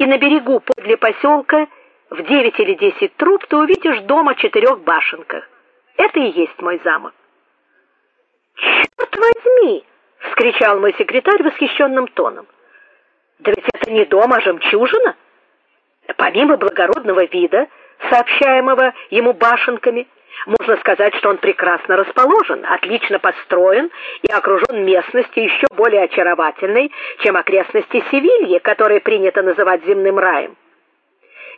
и на берегу подле поселка в девять или десять труб ты увидишь дом о четырех башенках. Это и есть мой замок. Черт возьми, вскричал мой секретарь восхищенным тоном. Да ведь это не дом, а жемчужина. Помимо благородного вида, сообщаемого ему башенками, можно сказать, что он прекрасно расположен, отлично построен и окружен местностью еще более очаровательной, чем окрестности Севильи, которые принято называть земным раем.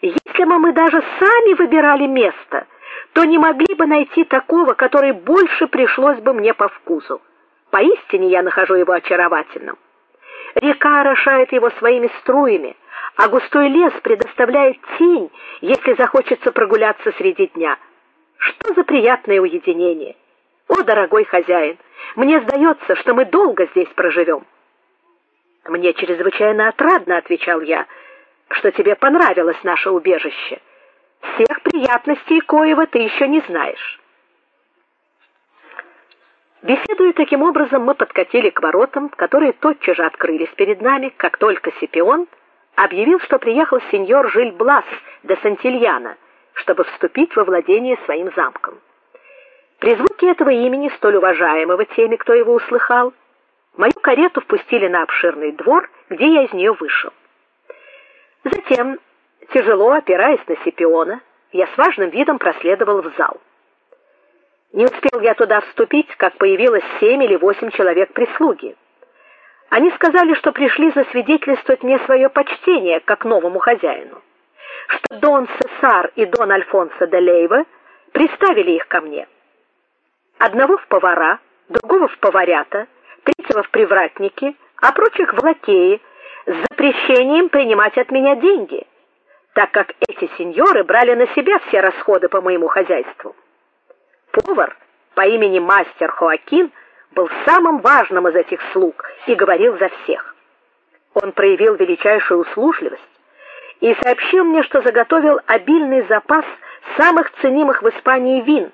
Если бы мы даже сами выбирали место, то не могли бы найти такого, который больше пришлось бы мне по вкусу. Поистине я нахожу его очаровательным. Река орошает его своими струями, а густой лес предоставляет тень, если захочется прогуляться среди дня. Что за приятное уединение. О, дорогой хозяин, мне сдается, что мы долго здесь проживем. Мне чрезвычайно отрадно, отвечал я, что тебе понравилось наше убежище. Всех приятностей коего ты еще не знаешь. Беседуя таким образом, мы подкатили к воротам, которые тотчас же открылись перед нами, как только Сипион объявил, что приехал сеньор Жильблас де Сантильяна чтобы вступить во владение своим замком. При звуке этого имени, столь уважаемого теми, кто его услыхал, мою карету впустили на обширный двор, где я из нее вышел. Затем, тяжело опираясь на Сипиона, я с важным видом проследовал в зал. Не успел я туда вступить, как появилось семь или восемь человек прислуги. Они сказали, что пришли засвидетельствовать мне свое почтение как новому хозяину что Дон Сесар и Дон Альфонсо де Лейва приставили их ко мне. Одного в повара, другого в поварята, третьего в привратники, а прочих в лакеи с запрещением принимать от меня деньги, так как эти сеньоры брали на себя все расходы по моему хозяйству. Повар по имени мастер Хоакин был самым важным из этих слуг и говорил за всех. Он проявил величайшую услужливость и сообщил мне, что заготовил обильный запас самых ценимых в Испании вин,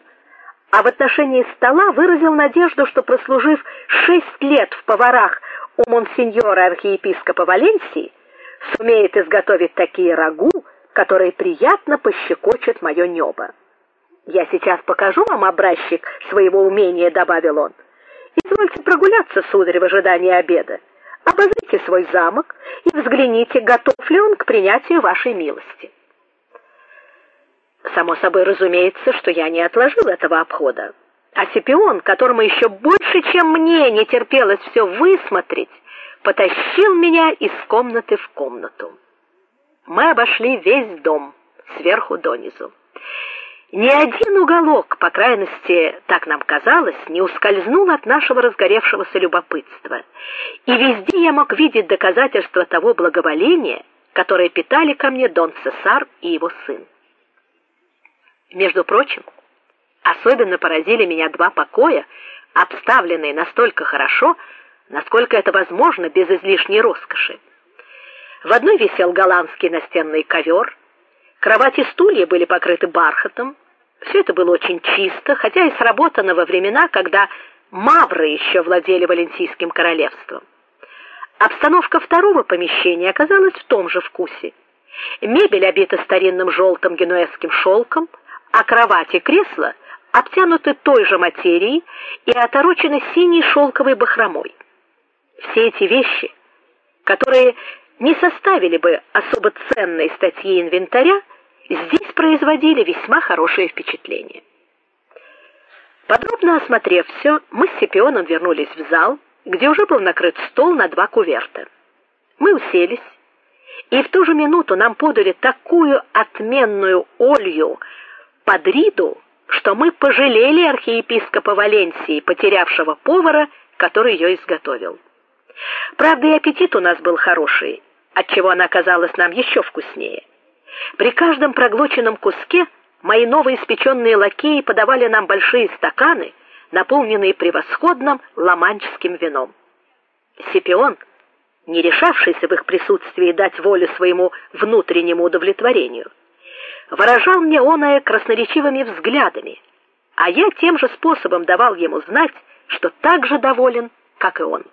а в отношении стола выразил надежду, что прослужив шесть лет в поварах у монсеньора архиепископа Валенсии, сумеет изготовить такие рагу, которые приятно пощекочут мое небо. Я сейчас покажу вам образчик своего умения, добавил он. Извольте прогуляться, сударь, в ожидании обеда. Обозрите свой замок и взгляните, готов ли он к принятию вашей милости. Само собой разумеется, что я не отложил этого обхода. А Сипион, которому еще больше, чем мне, не терпелось все высмотреть, потащил меня из комнаты в комнату. Мы обошли весь дом сверху донизу. Ни один уголок, по крайности, так нам казалось, не ускользнул от нашего разгоревшегося любопытства. И везде я мог видеть доказательства того благоволения, которое питали ко мне Дон Цесар и его сын. Между прочим, особенно поразили меня два покоя, обставленные настолько хорошо, насколько это возможно без излишней роскоши. В одной висел голландский настенный ковер, Кровати и стулья были покрыты бархатом. Все это было очень чисто, хотя и сработано во времена, когда мавры еще владели Валенсийским королевством. Обстановка второго помещения оказалась в том же вкусе. Мебель обита старинным желтым генуэзским шелком, а кровати и кресла обтянуты той же материей и оторочены синей шелковой бахромой. Все эти вещи, которые не составили бы особо ценной статьи инвентаря, здесь производили весьма хорошее впечатление. Подробно осмотрев все, мы с Сепионом вернулись в зал, где уже был накрыт стол на два куверта. Мы уселись, и в ту же минуту нам подали такую отменную олью под риду, что мы пожалели архиепископа Валенсии, потерявшего повара, который ее изготовил. Правда, и аппетит у нас был хороший, отчего она казалась нам еще вкуснее. При каждом проглоченном куске мои новоиспеченные лакеи подавали нам большие стаканы, наполненные превосходным ламанческим вином. Сипион, не решавшийся в их присутствии дать волю своему внутреннему удовлетворению, выражал мне оное красноречивыми взглядами, а я тем же способом давал ему знать, что так же доволен, как и он.